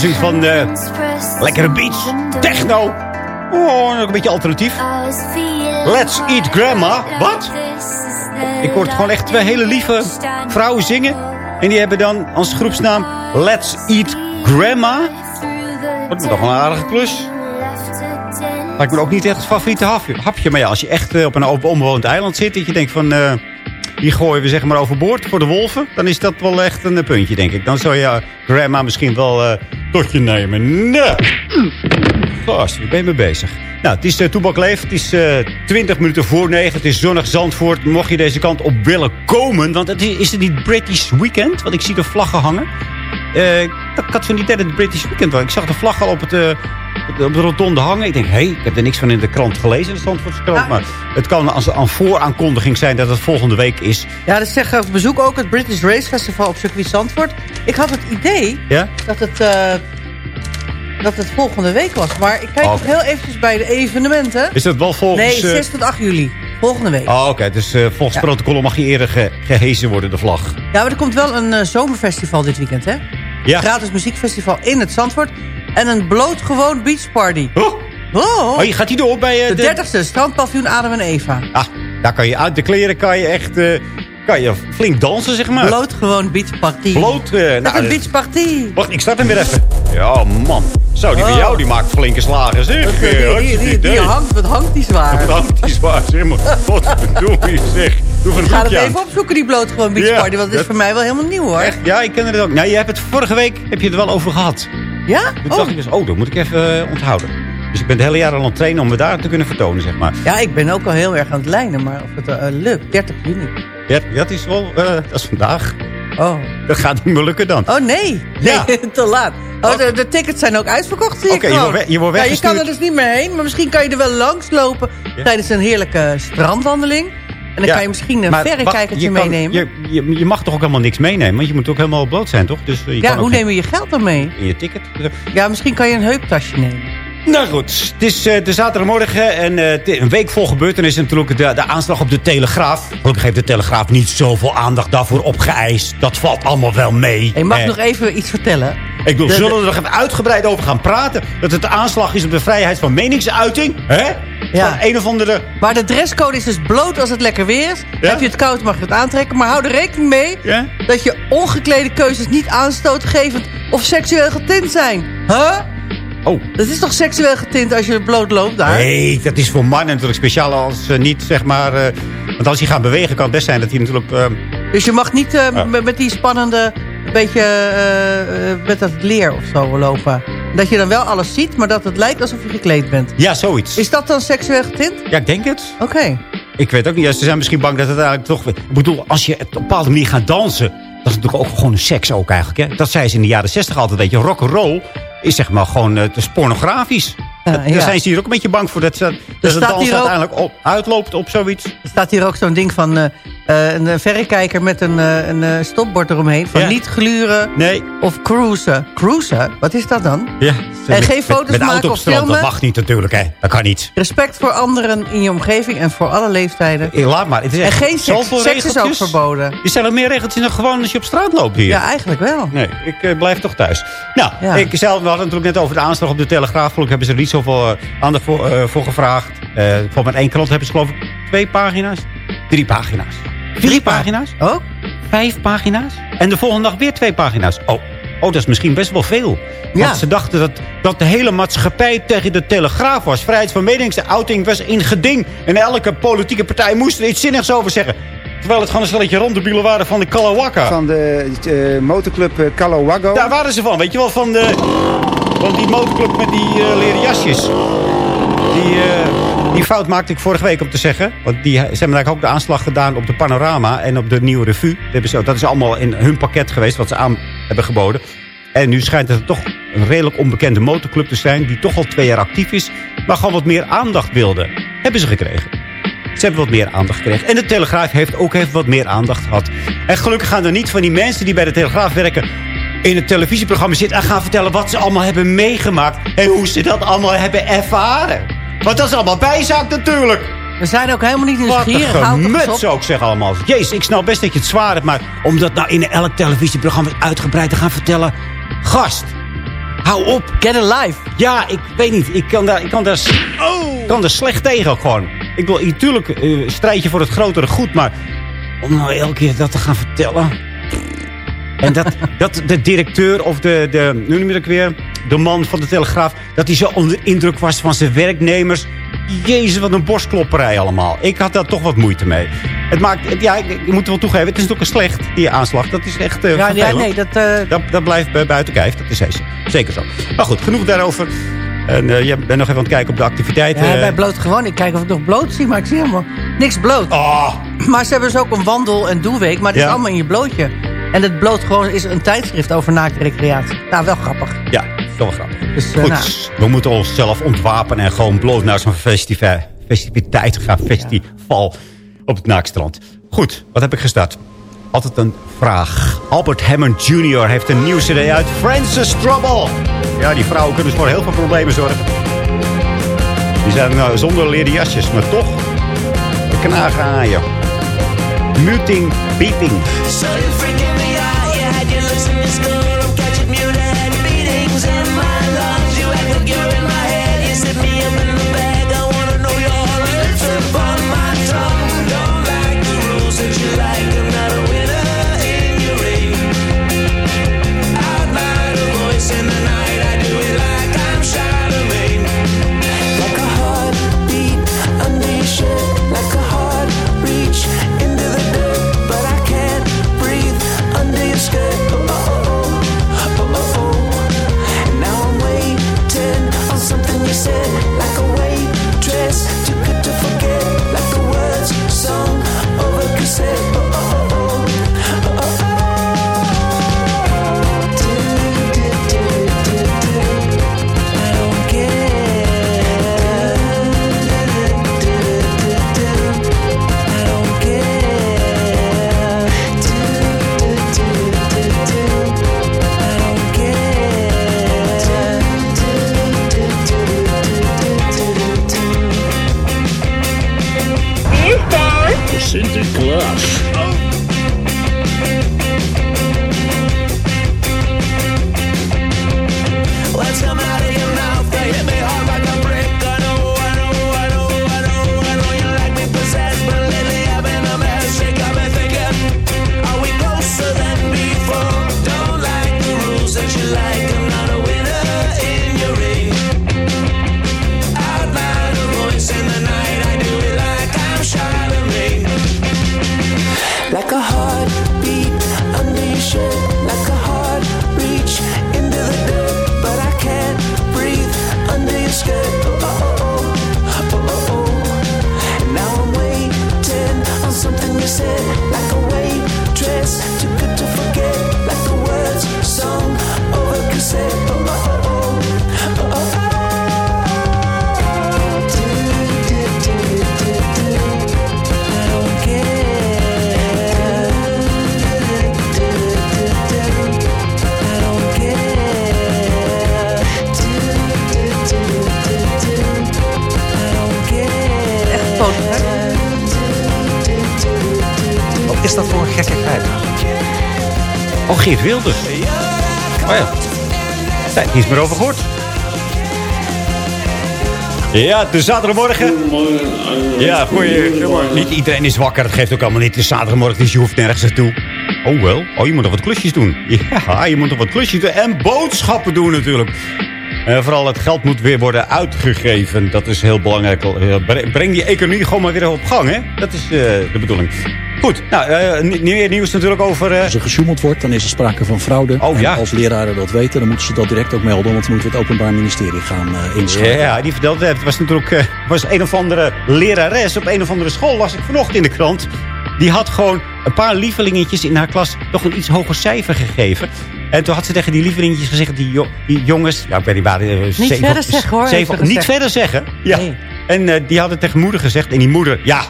violets. Kruising van eh, lekkere beats, techno. Oh, een beetje alternatief. Let's Eat Grandma. Wat? Ik hoor gewoon echt twee hele lieve vrouwen zingen. En die hebben dan als groepsnaam Let's Eat Grandma. Dat is toch een aardige klus. Lijkt me ook niet echt het favoriete hapje. hapje. Maar ja, als je echt eh, op een open onbewoond eiland zit... dat je denkt van... eh hier gooien we zeg maar overboord voor de wolven... dan is dat wel echt een puntje, denk ik. Dan zou je grandma misschien wel tot je nemen. Nee. Gast, waar ben mee bezig? Nou, het is uh, Toebak Leef. Het is eh 20 minuten voor 9. Het is zonnig Zandvoort. Mocht je deze kant op willen komen... want het is, is het niet British Weekend? Want ik zie de vlaggen hangen. Eh, ik had van die derde British Weekend wel. Ik zag de vlag al op, het, op de rotonde hangen. Ik denk, hé, hey, ik heb er niks van in de krant gelezen, de Zandvoortse krant. Maar het kan als een vooraankondiging zijn dat het volgende week is. Ja, dat zegt op bezoek ook het British Race Festival op circuit Zandvoort. Ik had het idee Ja? dat het, eh, dat het volgende week was. Maar ik kijk Oh, nog heel eventjes bij de evenementen. Is dat wel volgens... Nee, eh, 6 tot 8 juli. Volgende week. Oh, oké. Dus eh, volgens Ja. protocol mag je eerder ge- gehezen worden, de vlag. Ja, maar er komt wel een eh, zomerfestival dit weekend, hè? Ja. Gratis muziekfestival in het Zandvoort. En een blootgewoon beachparty. Oh, Oh, oh je gaat die door bij... eh, de 30ste, strandpaviljoen Adam en Eva. Ah, daar kan je uit de kleren kan je echt... eh, kan je flink dansen, zeg maar. Blootgewoon beachparty. Bloot... Met nou, een beachparty. Wacht, ik start hem weer even. Ja, man. Zo, die van Oh. jou die maakt flinke slagen, zeg. Eh, die, die, hangt, wat hangt die zwaar? Wat hangt die zwaar, zeg maar. Wat bedoel je, zeg. Doe Ik ga het even opzoeken, die blootgewoon beachparty. Ja, want dat is dat- voor mij wel helemaal nieuw, hoor. Echt? Ja, ik ken het ook. Nou, je hebt het vorige week heb je het er wel over gehad. Ja? Toen Oh. dacht ik dus, oh, dat moet ik even eh, onthouden. Dus ik ben het hele jaar al aan het trainen om me daar te kunnen vertonen, zeg maar. Ja, ik ben ook al heel erg aan het lijnen, maar of het eh, lukt, 30 juni. Ja, dat is wel, eh, dat is vandaag. Oh. Dat gaat niet meer lukken dan. Oh nee, Ja. te laat. Oh, de, de tickets zijn ook uitverkocht, zie ik Oké, je wordt je wordt ja, je kan er dus niet meer heen, maar misschien kan je er wel langs lopen tijdens een heerlijke strandwandeling. En dan Ja, kan je misschien een verrekijkertje meenemen. Je, je, je mag toch ook helemaal niks meenemen? Want je moet ook helemaal bloot zijn, toch? Dus, eh, je ja, kan hoe neem je je geld dan mee? In je ticket. Ja, misschien kan je een heuptasje nemen. Nou goed, het is eh, de zaterdagmorgen en eh, een week vol gebeurtenissen. Natuurlijk de, de aanslag op de Telegraaf. Gelukkig heeft de Telegraaf niet zoveel aandacht daarvoor opgeëist. Dat valt allemaal wel mee. Je mag nog even iets vertellen. Ik bedoel, zullen we er uitgebreid over gaan praten? Dat het de aanslag is op de vrijheid van meningsuiting? Hè? Ja. Een of andere... Maar de dresscode is dus bloot als het lekker weer is. Ja? Heb je het koud, mag je het aantrekken. Maar hou er rekening mee Ja? dat je ongeklede keuzes niet aanstootgevend of seksueel getint zijn. Huh? Oh. Dat is toch seksueel getint als je bloot loopt daar? Nee, dat is voor mannen natuurlijk speciaal als ze niet, zeg maar... eh, want als hij gaat bewegen, kan het best zijn dat hij natuurlijk... eh, Dus je mag niet eh, met, die spannende, beetje eh, eh, met dat leer of zo lopen. Dat je dan wel alles ziet, maar dat het lijkt alsof je gekleed bent. ja, zoiets. Is dat dan seksueel getint? Ja, ik denk het. Oké. Ik weet ook niet. Ja, Ze zijn misschien bang dat het eigenlijk toch... Ik bedoel, als je op een bepaalde manier gaat dansen... Dat is natuurlijk ook gewoon een seks ook eigenlijk. Hè? Dat zei ze in de jaren zestig altijd. Weet je, rock'n'roll is zeg maar gewoon... Het is pornografisch. Dat- ja. Daar zijn ze hier ook een beetje bang voor. Dat, ze, dat de staat dans uiteindelijk op, uitloopt op zoiets. Er staat hier ook zo'n ding van eh, een eh, verrekijker met een, eh, een stopbord eromheen. Van Ja. niet gluren Nee. of cruisen. Cruisen? Wat is dat dan? Ja. En geen foto's met, met maken of filmen? Dat mag niet natuurlijk. Hè. Dat kan niet. Respect voor anderen in je omgeving en voor alle leeftijden. Eh, Laat maar. Het is En geen seks. Seks is ook verboden. Er zijn nog meer regeltjes dan gewoon als je op straat loopt hier. Ja, eigenlijk wel. Nee, ik blijf toch thuis. Nou, Ja. ik zelf, we hadden het natuurlijk net over de aanslag op de Telegraaf. Gelukkig hebben ze er niet zoveel aandacht voor, voor gevraagd. Voor met één krant hebben ze geloof ik twee pagina's. Drie pagina's. Vier pagina's. Ook? Vijf pagina's. En de volgende dag weer twee pagina's. Oh, oh, dat is misschien best wel veel. Want ze dachten dat, dat de hele maatschappij tegen de Telegraaf was. Vrijheid van meningsuiting was in geding. En elke politieke partij moest er iets zinnigs over zeggen. Terwijl het gewoon een stelletje rondebielen waren van de Kalawaka. Van de eh, motorclub eh, Kalawago. Daar waren ze van, weet je wel, van, de, van die motorclub met die eh, leren jasjes. Die, die fout maakte ik vorige week om te zeggen. Want die, ze hebben eigenlijk ook de aanslag gedaan op de Panorama en op de Nieuwe Revue. Dat, is allemaal in hun pakket geweest wat ze aan hebben geboden. En nu schijnt het toch een redelijk onbekende motorclub te zijn... die toch al twee jaar actief is, maar gewoon wat meer aandacht wilde. Hebben ze gekregen. Ze hebben wat meer aandacht gekregen. En de Telegraaf heeft ook even wat meer aandacht gehad. En gelukkig gaan er niet van die mensen die bij de Telegraaf werken... in het televisieprogramma zitten en gaan vertellen wat ze allemaal hebben meegemaakt... en hoe ze dat allemaal hebben ervaren. Want dat is allemaal bijzaak natuurlijk. We zijn ook helemaal niet Wat nieuwsgierig. een gemut, op. zou ik zeggen allemaal. Jezus, ik snap best dat je het zwaar hebt... maar om dat nou in elk televisieprogramma uitgebreid te gaan vertellen... Gast, hou op. Get a life. Ja, ik weet niet. Ik kan daar, ik kan daar, ik kan daar slecht tegen ook gewoon. Ik wil natuurlijk eh strijd je voor het grotere goed... maar om nou elke keer dat te gaan vertellen... En dat, dat de directeur of de, de, nu noem je dat weer, de man van de Telegraaf... dat hij zo onder indruk was van zijn werknemers. Jezus, wat een borstklopperij allemaal. Ik had daar toch wat moeite mee. Het maakt, ja, ik, moet wel toegeven, het is natuurlijk een slecht, die aanslag. Dat is echt eh Ja, ja, vervelend. nee, dat... eh, Dat, dat blijft bu- buiten kijf, dat is zeker- zeker zo. Maar goed, genoeg daarover. En eh, je bent nog even aan het kijken op de activiteiten. Ja, bij bloot gewoon. Ik kijk of ik nog bloot zie, maar ik zie helemaal niks bloot. Maar ze hebben dus ook een wandel- en doelweek, maar het is Ja. allemaal in je blootje. En het bloot gewoon is een tijdschrift over naakte recreatie. Nou, wel grappig. Ja, dat wel grappig. Dus, eh, Goed, nou. we moeten onszelf ontwapenen en gewoon bloot naar zo'n festiviteit gaan. Festival op het Naakstrand. Goed, wat heb ik gestart? Altijd een vraag. Albert Hammond Jr. heeft een nieuw cd uit. Francis Trouble. Ja, die vrouwen kunnen dus voor heel veel problemen zorgen. Die zijn nou zonder leren jasjes, maar toch de knagen aan je. Muting, beating. Zaterdagmorgen. Ja, goeie. Niet iedereen is wakker. Dat geeft ook allemaal niet. Het zaterdagmorgen, dus je hoeft nergens naartoe. Oh wel. Oh, je moet nog wat klusjes doen. Ja, je moet nog wat klusjes doen. En boodschappen doen natuurlijk. En vooral het geld moet weer worden uitgegeven. Dat is heel belangrijk. Eh, Breng die economie gewoon maar weer op gang, hè? Dat is eh, de bedoeling. Goed, nou, uh, nieuw, nieuws natuurlijk over... Als er gesjoemeld wordt, dan is er sprake van fraude. Oh, ja. als leraren dat weten, dan moeten ze dat direct ook melden. Want dan moeten we het Openbaar Ministerie gaan uh, inschakelen. Ja, die vertelde het. was natuurlijk uh, was een of andere lerares op een of andere school. las ik vanochtend in de krant. Die had gewoon een paar lievelingetjes in haar klas toch een iets hoger cijfer gegeven. En toen had ze tegen die lievelingetjes gezegd, die, jo die jongens... Ja, ik weet niet waar... Uh, niet zeven, verder zeggen hoor. Zeven, niet verder zeggen. Ja. Nee. En uh, die hadden tegen moeder gezegd. En die moeder, ja,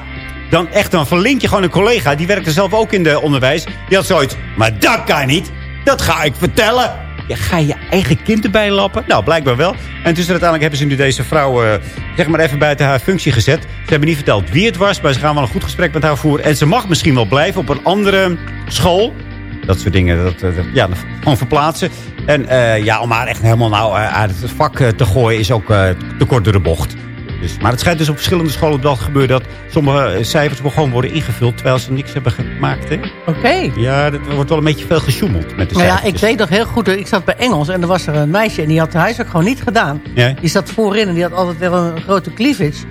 dan echt dan verlink je gewoon een collega. Die werkte zelf ook in de onderwijs. Die had zoiets, maar dat kan niet. Dat ga ik vertellen. Ja, ga je eigen kind erbij lappen? Nou, blijkbaar wel. En dus uiteindelijk hebben ze nu deze vrouw uh, zeg maar even buiten haar functie gezet. Ze hebben niet verteld wie het was, maar ze gaan wel een goed gesprek met haar voeren. En ze mag misschien wel blijven op een andere school. Dat soort dingen, dat, uh, ja, gewoon verplaatsen. En uh, ja, om haar echt helemaal nou het vak te gooien is ook te kort door de bocht. Dus, maar het schijnt dus op verschillende scholen wel te gebeuren... dat sommige cijfers gewoon worden ingevuld... terwijl ze niks hebben gemaakt. Oké. Okay. Ja, er wordt wel een beetje veel gesjoemeld met de nou cijfers. ja, ik weet nog heel goed... Ik zat bij Engels en er was er een meisje... en die had de huiswerk gewoon niet gedaan. Ja? Die zat voorin en die had altijd wel een grote cleavage.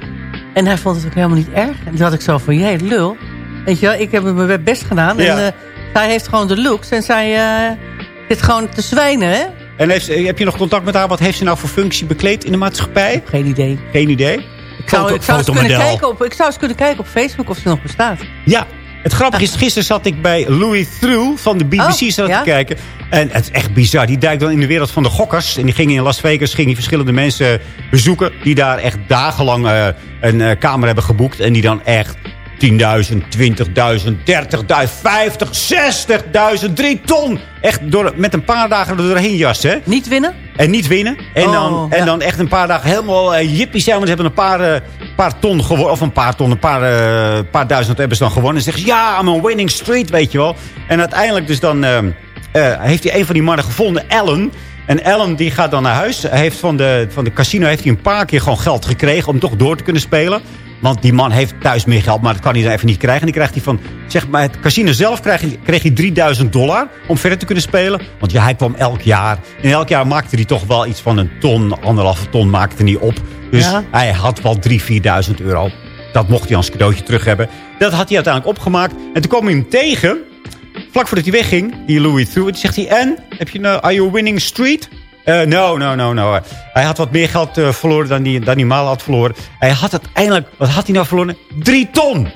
En hij vond het ook helemaal niet erg. En toen had ik zo van... Jee, lul. Weet je wel, ik heb mijn best gedaan. Ja. En uh, zij heeft gewoon de looks. En zij uh, zit gewoon te zwijnen, hè? En heeft, heb je nog contact met haar? Wat heeft ze nou voor functie bekleed in de maatschappij? Geen idee. Geen idee? Ik zou, ik, zou eens kunnen kijken op, ik zou eens kunnen kijken op Facebook of ze nog bestaat. Ja, het grappige is, gisteren zat ik bij Louis Theroux van de BBC oh, zat ja? te kijken. En het is echt bizar. Die duikt dan in de wereld van de gokkers. En die ging in Las Vegas ging die verschillende mensen bezoeken... die daar echt dagenlang uh, een uh, kamer hebben geboekt. En die dan echt 10.000, 20.000, 30.000, 50, 60.000, 3 ton. Echt door, met een paar dagen er doorheen jassen. Hè? Niet winnen? En niet winnen. En, Oh, dan, en ja. dan echt een paar dagen helemaal uh, jippie zijn. Want ze hebben een paar, uh, paar ton gewonnen. Of een paar ton, een paar, uh, paar duizend hebben ze dan gewonnen. En zeggen ze, ja, I'm on winning street, weet je wel. En uiteindelijk dus dan heeft hij een van die mannen gevonden, Allen. En Allen die gaat dan naar huis. Hij heeft van, de, van de casino heeft hij een paar keer gewoon geld gekregen om toch door te kunnen spelen. Want die man heeft thuis meer geld, maar dat kan hij dan even niet krijgen. En die krijgt hij van, zeg maar, het casino zelf kreeg hij, kreeg hij 3000 dollar om verder te kunnen spelen. Want ja, hij kwam elk jaar. En elk jaar maakte hij toch wel iets van een ton, anderhalve ton maakte hij op. Dus Ja. hij had wel 3.000, 4.000 euro. Dat mocht hij als cadeautje terug hebben. Dat had hij uiteindelijk opgemaakt. En toen kwam hij hem tegen, vlak voordat hij wegging, die Louis Theroux. En toen zegt hij, en, heb je nou, are you winning street? Uh, no, no, no, no. Hij had wat meer geld uh, verloren dan hij, dan normaal had verloren. Hij had uiteindelijk, wat had hij nou verloren? Drie ton!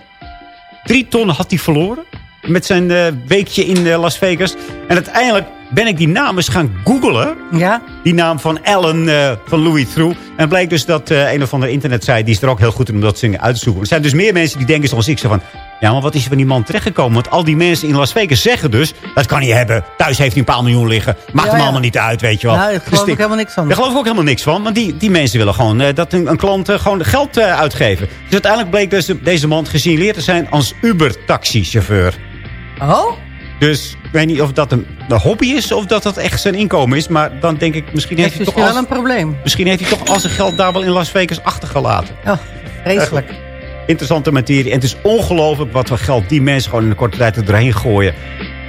Drie ton had hij verloren. Met zijn uh, weekje in Las Vegas. En uiteindelijk ben ik die naam eens gaan googlen. Ja? Die naam van Allen uh, van Louis Theroux. En bleek dus dat uh, een of andere internetsite... die is er ook heel goed in om dat dingen uit te zoeken. Er zijn dus meer mensen die denken zoals ik. Zo van, ja, maar wat is er van die man terechtgekomen? Want al die mensen in Las Vegas zeggen dus... dat kan hij hebben. Thuis heeft hij een paar miljoen liggen. Maakt Ja, hem ja. allemaal niet uit, weet je wel. Nou, daar geloof ik helemaal niks van. Daar geloof ik ook helemaal niks van. Want die, die mensen willen gewoon uh, dat een, een klant uh, gewoon geld uh, uitgeven. Dus uiteindelijk bleek dus deze man gesignaleerd te zijn als Uber-taxichauffeur. Oh? Dus ik weet niet of dat een, een, hobby is of dat dat echt zijn inkomen is. Maar dan denk ik, misschien heeft, heeft hij toch wel al, een probleem. Misschien heeft hij toch al zijn geld daar wel in Las Vegas achtergelaten. Oh, vreselijk. Interessante materie. En het is ongelooflijk wat voor geld die mensen gewoon in een korte tijd er doorheen gooien.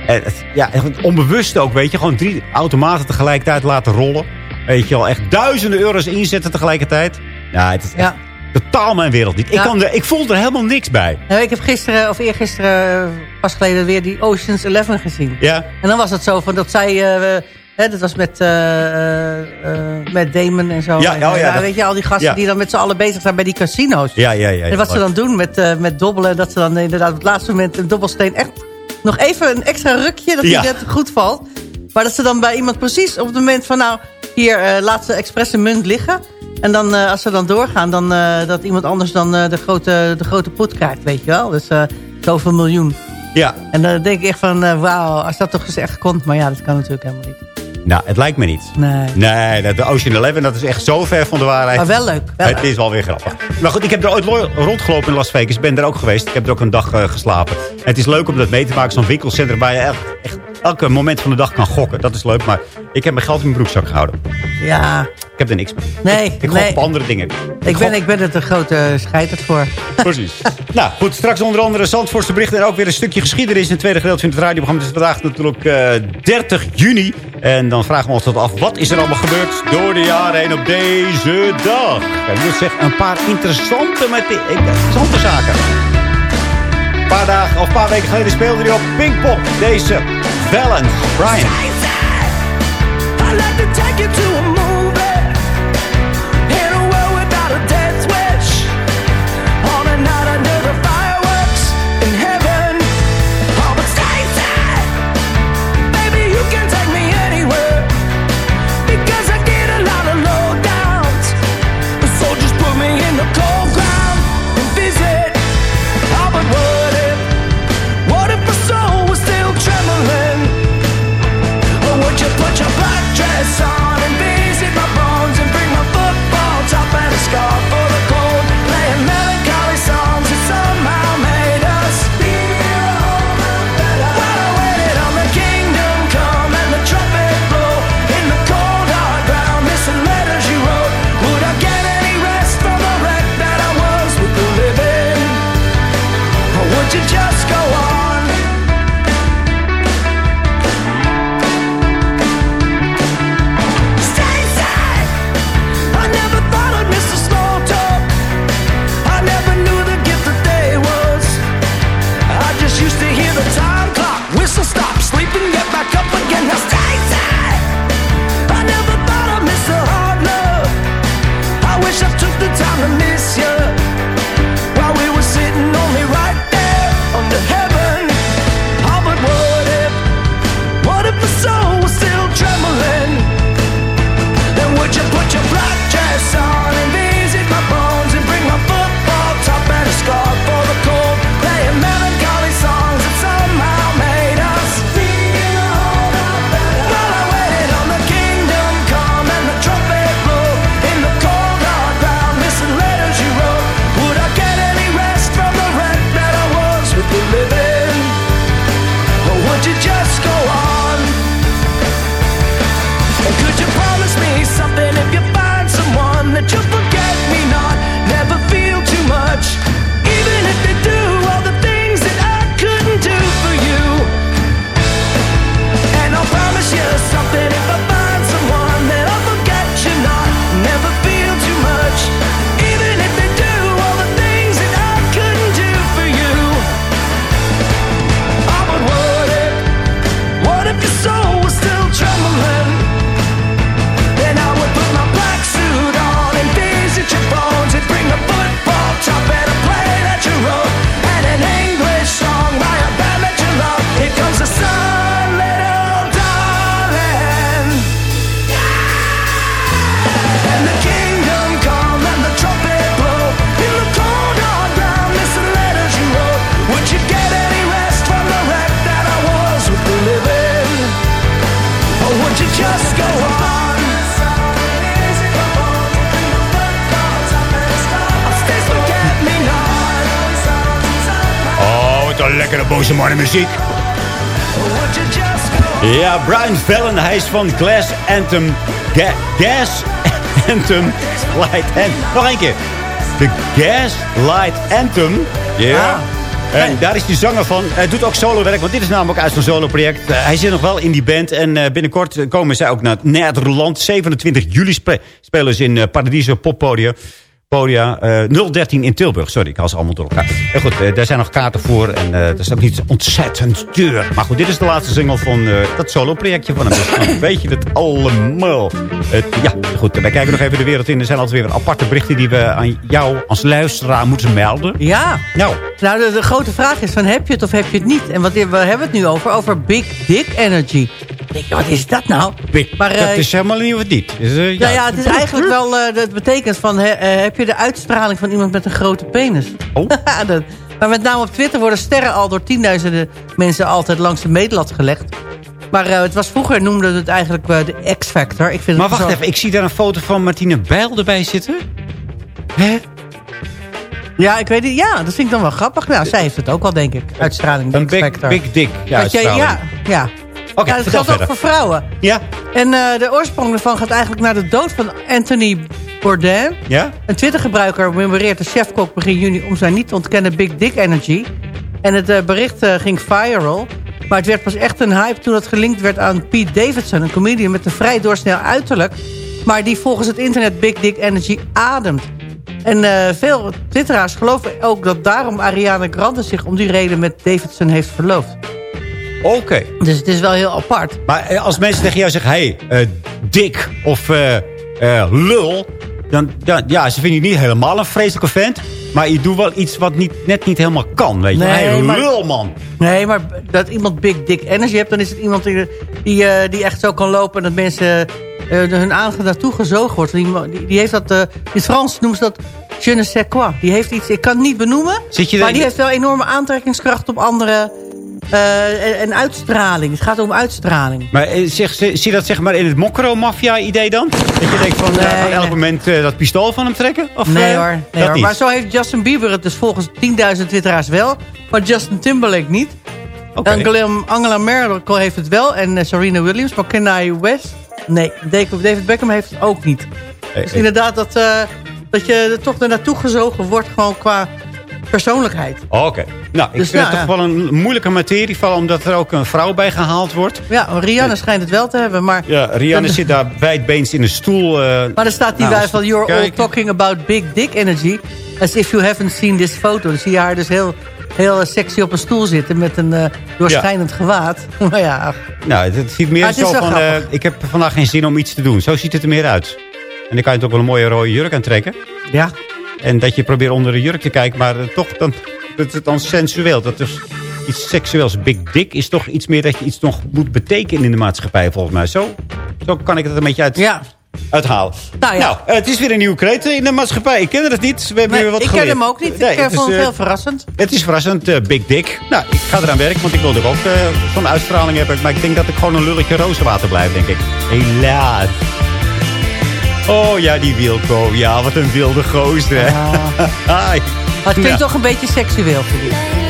En het, ja, onbewust ook, weet je. Gewoon drie automaten tegelijkertijd laten rollen. Weet je wel, echt duizenden euro's inzetten tegelijkertijd. Ja, het is Ja. totaal mijn wereld niet. Ik, Ja. kan er, ik voel er helemaal niks bij. Nou, ik heb gisteren, of eergisteren, uh, pas geleden weer die Ocean's Eleven gezien. Ja. En dan was het zo van dat zij... Uh, hè, dat was met, uh, met Damon en zo. Ja, en, oh ja, dat- weet je, al die gasten ja. die dan met z'n allen bezig zijn bij die casino's. Ja, ja, ja. en wat ze dan doen met, met dobbelen, dat ze dan inderdaad op het laatste moment een dobbelsteen echt nog even een extra rukje, dat die net goed valt. Maar dat ze dan bij iemand precies op het moment van nou, hier uh, laat ze expres een munt liggen. En dan uh, als ze dan doorgaan, dan uh, dat iemand anders dan de, grote, de grote pot krijgt, weet je wel. Dus zoveel miljoen. Ja. En dan denk ik echt van, wauw, als dat toch eens echt komt. Maar ja, dat kan natuurlijk helemaal niet. Nou, het lijkt me niet. Nee. Nee, dat- de Ocean Eleven, dat is echt zo ver van de waarheid. Maar wel leuk. Wel het is wel weer grappig. Maar goed, ik heb er ooit lo- rondgelopen in Las Vegas. Ik ben er ook geweest. Ik heb er ook een dag eh, geslapen. En het is leuk om dat mee te maken. Zo'n winkelcentrum waar je echt, echt elke moment van de dag kan gokken. Dat is leuk, maar ik heb mijn geld in mijn broekzak gehouden. Ja. Ik heb er niks mee. Nee, Ik, ik nee. op andere dingen. Ik ben, ik ben het een grote scheiterd voor. Precies. nou, goed. Straks onder andere Zandvoortse berichten. En ook weer een stukje geschiedenis in het tweede gedeelte van het radioprogramma. Het is vandaag natuurlijk eh, 30 juni. En dan vragen we ons dat af. Wat is er allemaal gebeurd door de jaren heen op deze dag? Ik moet zeggen, een paar interessante, met die, interessante zaken. Een paar dagen of een paar weken geleden speelde hij op Pinkpop. Deze Valence. Brian. I'd like to take you to a een lekkere boze mannenmuziek. Ja, Brian Fallon, hij is van Glass Anthem. Ga- Gas Anthem Light Anthem. Nog één keer. De Gas Light Anthem. Ja. En daar is die zanger van. Hij doet ook solowerk, want dit is namelijk uit zijn solo-project. Eh, hij zit nog wel in die band. En eh, binnenkort komen zij ook naar Nederland. 27 juli spe- spelen ze in eh, Paradiso Poppodia. Podia, eh 013 in Tilburg. Sorry, ik haal ze allemaal door elkaar. En goed, eh, daar zijn nog kaarten voor. En eh, dat is ook niet ontzettend duur. Maar goed, dit is de laatste single van eh, dat solo-projectje van hem. Dus weet je het allemaal. Ja, goed. Wij kijken nog even de wereld in. Er zijn altijd weer aparte berichten die we aan jou als luisteraar moeten melden. Ja. Nou. Nou, de, de grote vraag is van heb je het of heb je het niet? En wat, waar hebben we het nu over? Over Big Dick Energy. Wat is dat nou? Big, Maar, dat eh, is helemaal niet wat is. eh, Nou ja, het is eigenlijk wel, eh, dat betekent van, heb je de uitstraling van iemand met een grote penis? Oh. dat, maar met name op Twitter worden sterren al door tienduizenden mensen altijd langs de meetlat gelegd. Maar het was vroeger noemden we het eigenlijk de X-Factor. Ik vind Maar wacht zo- even, ik zie daar een foto van Martine Bijl erbij zitten. Hè? Ja, ik weet het. Ja, dat vind ik dan wel grappig. Nou, zij heeft het ook wel, denk ik. Uitstraling. Een de big, X-Factor. big dick. Ja, ja, ja. Oké, ja, dat geldt ook voor vrouwen. Ja. En eh, de oorsprong daarvan gaat eigenlijk naar de dood van Anthony Bourdain. Ja? Een Twitter-gebruiker memoreert de chefkok begin juni... om zijn niet te ontkennen Big Dick Energy. En het eh, bericht eh, ging viral. Maar het werd pas echt een hype toen het gelinkt werd aan Pete Davidson... een comedian met een vrij doorsnel uiterlijk... maar die volgens het internet Big Dick Energy ademt. En veel twitteraars geloven ook dat daarom Ariana Grande... zich om die reden met Davidson heeft verloofd. Oké. Dus het is wel heel apart. Maar eh, als mensen tegen jou zeggen, hey, eh, dik of eh, lul... Dan, dan, ja, ze vinden je niet helemaal een vreselijke vent. Maar je doet wel iets wat niet, net niet helemaal kan, weet je. Nee, hey, maar- lul, man. Nee, maar dat iemand big dick energy hebt... dan is het iemand die, die, die echt zo kan lopen... en dat mensen hun aandacht naartoe gezogen wordt. Die, die, heeft dat... in het Frans noemen ze dat je ne sais quoi. Die heeft iets... Ik kan het niet benoemen... Maar die heeft wel enorme aantrekkingskracht op anderen... eh, en, en uitstraling. Het gaat om uitstraling. Maar eh, zeg, zie je dat zeg maar in het mokro-maffia-idee dan? Dat je denkt van, eh, Nee, elk moment eh, dat pistool van hem trekken? Of, nee eh, hoor, nee hoor. Maar zo heeft Justin Bieber het dus volgens 10.000 twitteraars wel. Maar Justin Timberlake niet. Oké. Angela, Angela Merkel heeft het wel. En eh, Serena Williams. Maar Kanye West? Nee. David Beckham heeft het ook niet. Eh, Dus eh, inderdaad dat, eh, dat je er toch naartoe gezogen wordt. Gewoon qua persoonlijkheid. Oké. Nou, ik Dus vind nou, het toch ja. wel een moeilijke materie. Omdat er ook een vrouw bij gehaald wordt. Ja, Rihanna schijnt het wel te hebben. Maar, Ja, Rihanna Dan- zit daar wijdbeens in een stoel. eh, maar er staat die nou, bij van... You're all talking about big dick energy. As if you haven't seen this photo. Dan zie je haar dus heel, heel sexy op een stoel zitten... met een eh, doorschijnend gewaad. maar ja, ach. Nou, het ziet meer het zo van... eh, ik heb vandaag geen zin om iets te doen. Zo ziet het er meer uit. En dan kan je het ook wel een mooie rode jurk aantrekken. Ja. En dat je probeert onder de jurk te kijken. Maar eh, toch, dan, dat is het dan sensueel. Dat is iets seksueels. Big dick is toch iets meer dat je iets nog moet betekenen in de maatschappij, volgens mij. Zo, zo kan ik het een beetje uit, Ja. uithalen. Nou ja. eh, het is weer een nieuwe kreet in de maatschappij. Ik ken het niet. We hebben Nee, weer wat ik geleerd. ken hem ook niet. Nee, ik eh, is, vond het eh, heel verrassend. Het is verrassend, eh, Big Dick. Nou, ik ga eraan werken, want ik wil natuurlijk ook eh, zo'n uitstraling hebben. Maar ik denk dat ik gewoon een lulletje rozenwater blijf, denk ik. Helaas. Oh ja, die Wilco. Ja, wat een wilde gozer, hè. Maar het klinkt Ja. toch een beetje seksueel voor jullie.